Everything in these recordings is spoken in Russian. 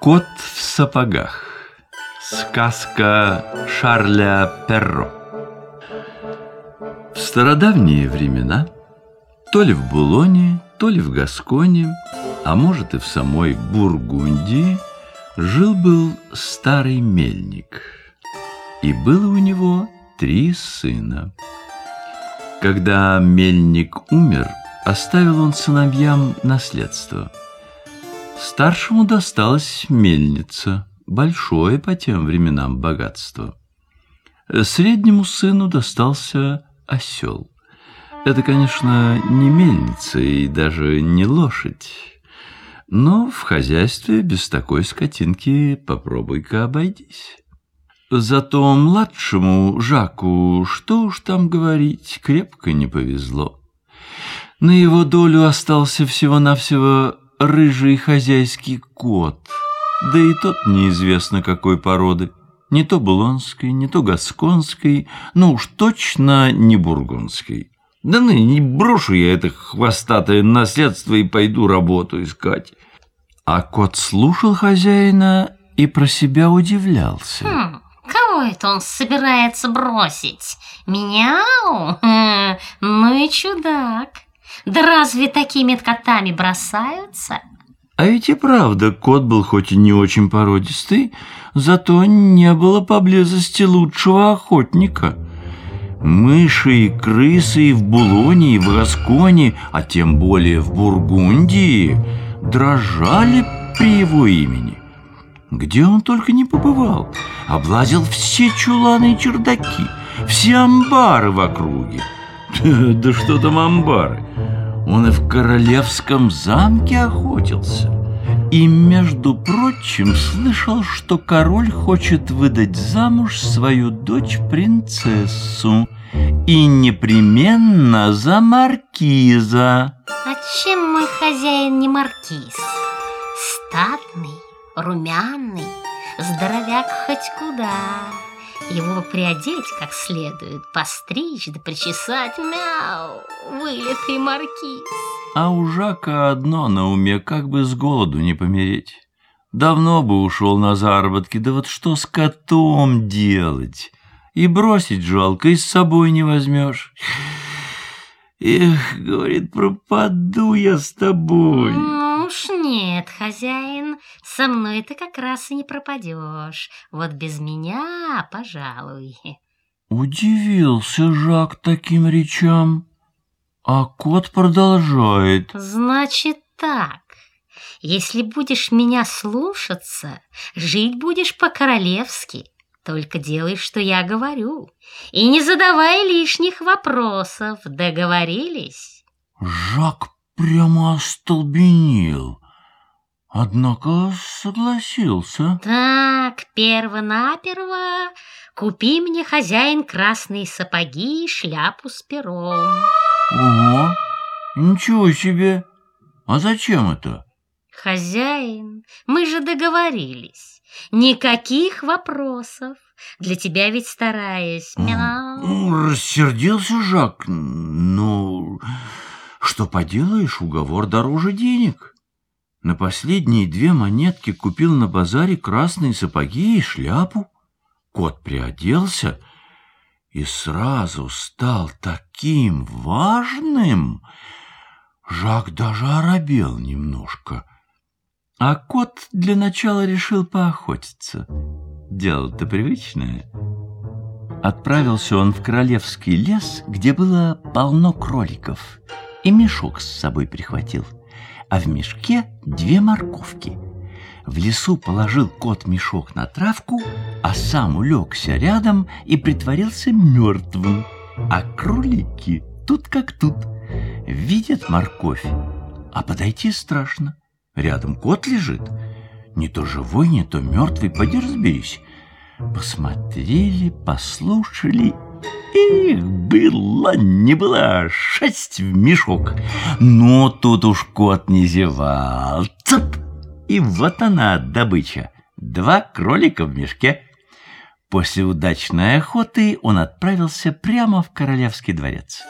Кот в сапогах. Сказка Шарля Перро. В стародавние времена, то ли в Булоне, то ли в Гасконе, а может и в самой Бургундии, жил-был старый мельник. И было у него три сына. Когда мельник умер, оставил он сыновьям наследство. Старшему досталась мельница, большое по тем временам богатство. Среднему сыну достался осел. Это, конечно, не мельница и даже не лошадь, но в хозяйстве без такой скотинки попробуй-ка обойдись. Зато младшему Жаку, что уж там говорить, крепко не повезло. На его долю остался всего-навсего рыжий хозяйский кот, да и тот неизвестно какой породы. Не то булонской, не то гасконской, но уж точно не бургундской. Да ну, не брошу я это хвостатое наследство и пойду работу искать. А кот слушал хозяина и про себя удивлялся. Хм, кого это он собирается бросить? Меня? Хм, ну и чудак. Да разве такими котами бросаются? А ведь и правда, кот был хоть и не очень породистый, зато не было поблизости лучшего охотника. Мыши и крысы и в Булоне, и в Гасконе, а тем более в Бургундии, дрожали при его имени. Где он только не побывал, облазил все чуланы и чердаки, все амбары в округе. Да что там амбары? Он и в королевском замке охотился. И, между прочим, слышал, что король хочет выдать замуж свою дочь-принцессу. И непременно за маркиза. А чем мой хозяин не маркиз? Статный, румяный, здоровяк хоть куда. Его приодеть как следует, постричь да причесать, мяу, вылитый маркиз. А у Жака одно на уме, как бы с голоду не помереть. Давно бы ушел на заработки, да вот что с котом делать? И бросить жалко, и с собой не возьмешь. Эх, говорит, пропаду я с тобой. Ну уж нет, хозяин, со мной ты как раз и не пропадешь. Вот без меня, пожалуй. Удивился Жак таким речам. А кот продолжает. Значит так. Если будешь меня слушаться, жить будешь по-королевски. Только делай, что я говорю. И не задавай лишних вопросов. Договорились? Жак прямо остолбенел. Однако согласился. Так, перво-наперво купи мне, хозяин, красные сапоги и шляпу с пером. Ого, ничего себе! А зачем это? Хозяин, мы же договорились. Никаких вопросов. Для тебя ведь стараюсь. Мяу. Рассердился Жак. Ну, что поделаешь, уговор дороже денег. На последние две монетки купил на базаре красные сапоги и шляпу. Кот приоделся и сразу стал таким важным. Жак даже оробел немножко. А кот для начала решил поохотиться. Дело-то привычное. Отправился он в королевский лес, где было полно кроликов, и мешок с собой прихватил, а в мешке две морковки. В лесу положил кот мешок на травку, а сам улегся рядом и притворился мертвым. А кролики тут как тут, видят морковь, а подойти страшно. Рядом кот лежит, не то живой, не то мертвый, поди разберись. Посмотрели, послушали. Эх, была не была, шесть в мешок. Но тут уж кот не зевал. Цап! И вот она, добыча. Два кролика в мешке. После удачной охоты он отправился прямо в королевский дворец.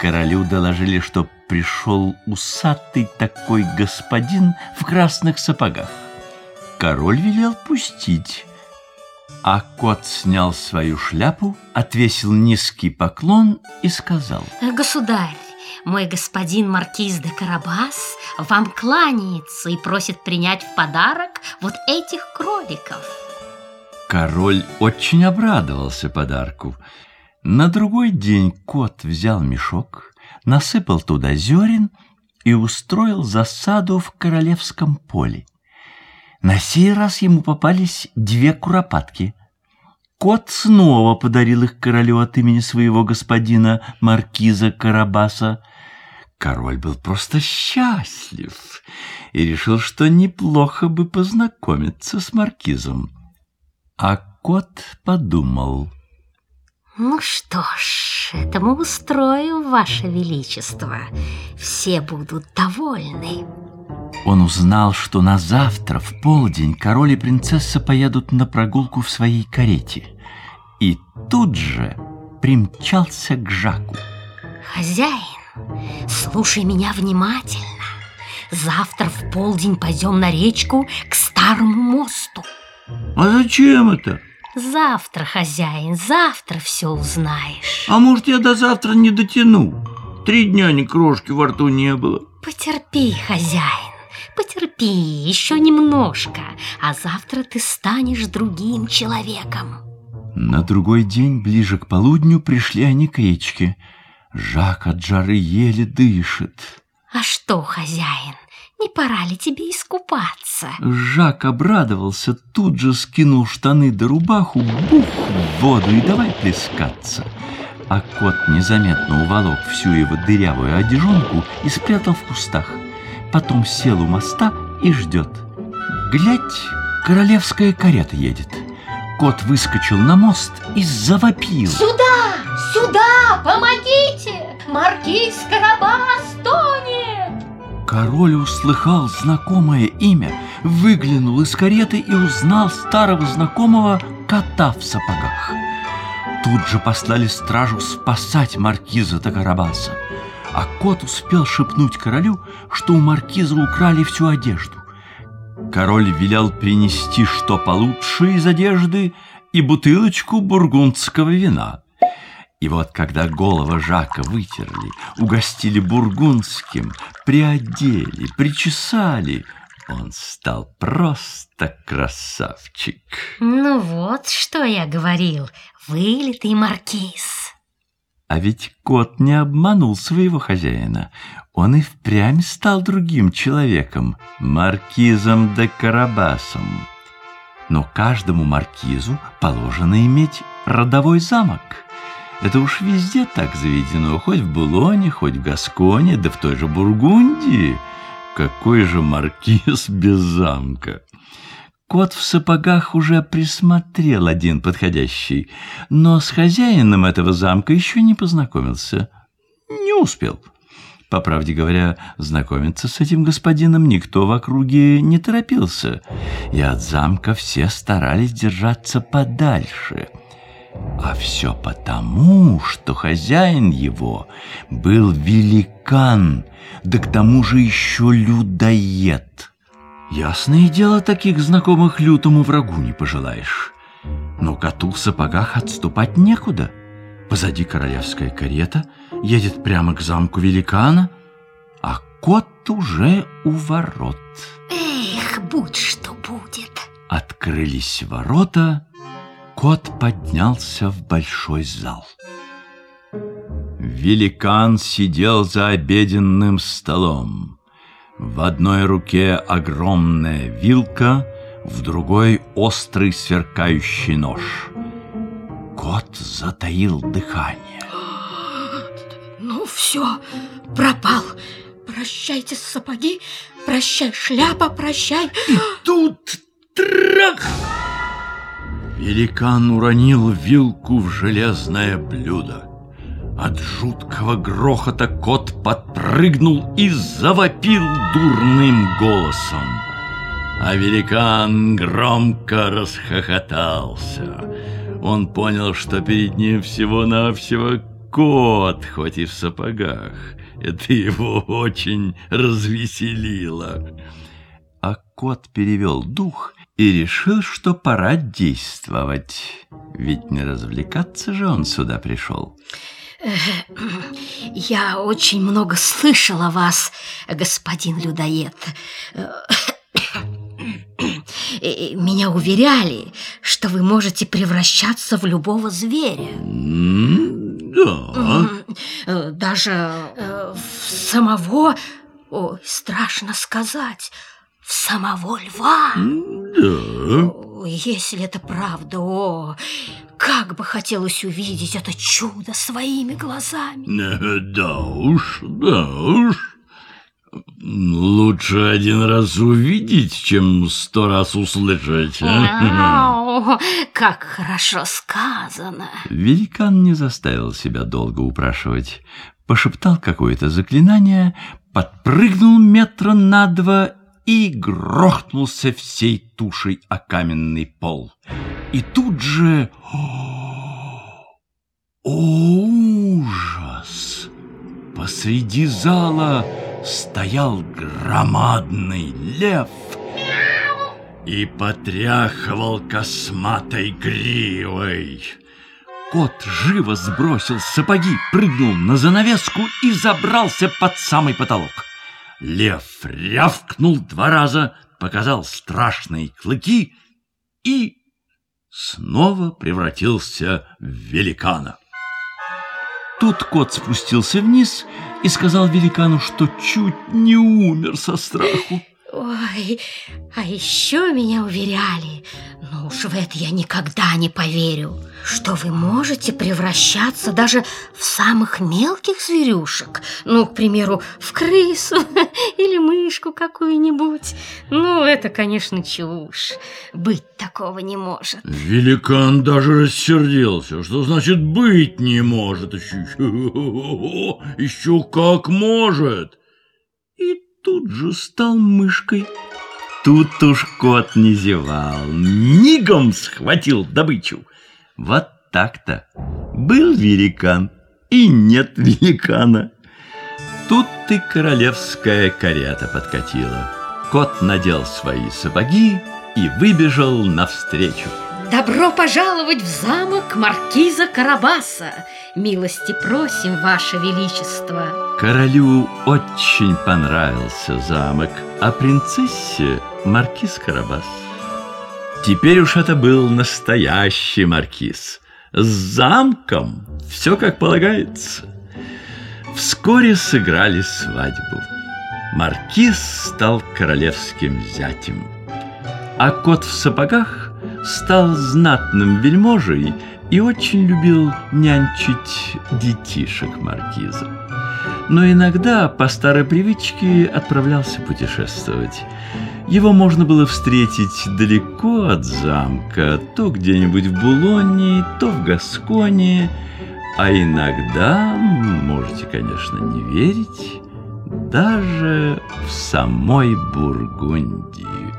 Королю доложили, что пришел усатый такой господин в красных сапогах. Король велел пустить, а кот снял свою шляпу, отвесил низкий поклон и сказал. Государь, мой господин маркиз де Карабас вам кланяется и просит принять в подарок вот этих кроликов. Король очень обрадовался подарку. На другой день кот взял мешок, насыпал туда зерен и устроил засаду в королевском поле. На сей раз ему попались две куропатки. Кот снова подарил их королю от имени своего господина маркиза Карабаса. Король был просто счастлив и решил, что неплохо бы познакомиться с маркизом. А кот подумал. Ну что ж, это мы устроим, Ваше Величество. Все будут довольны. Он узнал, что на завтра в полдень король и принцесса поедут на прогулку в своей карете. И тут же примчался к Жаку. Хозяин, слушай меня внимательно. Завтра в полдень пойдем на речку к старому мосту. А зачем это? Завтра, хозяин, завтра все узнаешь. А может, я до завтра не дотяну? Три дня ни крошки во рту не было. Потерпи, хозяин, потерпи еще немножко, а завтра ты станешь другим человеком. На другой день, ближе к полудню, пришли они к речке. Жак от жары еле дышит. А что, хозяин, не пора ли тебе искупаться? Жак обрадовался, тут же скинул штаны да рубаху, бух в воду и давай плескаться. А кот незаметно уволок всю его дырявую одежонку и спрятал в кустах. Потом сел у моста и ждет. Глядь, королевская карета едет. Кот выскочил на мост и завопил. Сюда! Сюда! Помогите! Маркиз Карабас тонет! Король услыхал знакомое имя, выглянул из кареты и узнал старого знакомого кота в сапогах. Тут же послали стражу спасать маркиза до Карабаса. А кот успел шепнуть королю, что у маркиза украли всю одежду. Король велел принести что получше из одежды и бутылочку бургундского вина. И вот когда голову Жака вытерли, угостили бургундским, приодели, причесали, он стал просто красавчик. Ну вот, что я говорил, вылитый маркиз. А ведь кот не обманул своего хозяина. Он и впрямь стал другим человеком, маркизом де Карабасом. Но каждому маркизу положено иметь родовой замок. Это уж везде так заведено, хоть в Булоне, хоть в Гасконе, да в той же Бургундии. Какой же маркиз без замка? Кот в сапогах уже присмотрел один подходящий, но с хозяином этого замка еще не познакомился. Не успел. По правде говоря, знакомиться с этим господином никто в округе не торопился, и от замка все старались держаться подальше. А все потому, что хозяин его был великан, да к тому же еще людоед. Ясное дело, таких знакомых лютому врагу не пожелаешь. Но коту в сапогах отступать некуда. Позади королевская карета едет прямо к замку великана, а кот уже у ворот. Эх, будь что будет. Открылись ворота, кот поднялся в большой зал. Великан сидел за обеденным столом. В одной руке огромная вилка, в другой острый сверкающий нож. Кот затаил дыхание. Ну все, пропал. Прощайте сапоги, прощай шляпа, прощай. И тут трах! Великан уронил вилку в железное блюдо. От жуткого грохота кот подпрыгнул и завопил дурным голосом. А великан громко расхохотался. Он понял, что перед ним всего-навсего кот, хоть и в сапогах. Это его очень развеселило. А кот перевел дух и решил, что пора действовать. Ведь не развлекаться же он сюда пришел. Я очень много слышал о вас, господин людоед. Меня уверяли, что вы можете превращаться в любого зверя. Да. Даже э, в самого, ой, страшно сказать, в самого льва. Да. Если это правда, о, как бы хотелось увидеть это чудо своими глазами. Э, Да уж, да уж. Лучше один раз увидеть, чем сто раз услышать. а? Ау, как хорошо сказано. Великан не заставил себя долго упрашивать. Пошептал какое-то заклинание, подпрыгнул метра на два и грохнулся всей тушей о каменный пол. И тут же... О, Посреди зала стоял громадный лев и потряхивал косматой гривой. Кот живо сбросил сапоги, прыгнул на занавеску и забрался под самый потолок. Лев рявкнул два раза, показал страшные клыки и снова превратился в великана. Тут кот спустился вниз и сказал великану, что чуть не умер со страху. Ой, а еще меня уверяли, ну уж в это я никогда не поверю, что вы можете превращаться даже в самых мелких зверюшек. Ну, к примеру, в крысу или мышку какую-нибудь. Ну, это, конечно, чушь. Быть такого не может. Великан даже рассердился. Что значит быть не может? Еще, еще как может? Тут же стал мышкой. Тут уж кот не зевал, мигом схватил добычу. Вот так-то. Был великан, и нет великана. Тут и королевская карета подкатила. Кот надел свои сапоги и выбежал навстречу. Добро пожаловать в замок маркиза Карабаса. Милости просим, ваше величество. Королю очень понравился замок, а принцессе маркиз Карабас. Теперь уж это был настоящий маркиз. С замком все как полагается. Вскоре сыграли свадьбу. Маркиз стал королевским зятем, а кот в сапогах стал знатным вельможей и очень любил нянчить детишек маркиза. Но иногда по старой привычке отправлялся путешествовать. Его можно было встретить далеко от замка, то где-нибудь в Булонии, то в Гасконе, а иногда, можете, конечно, не верить, даже в самой Бургундии.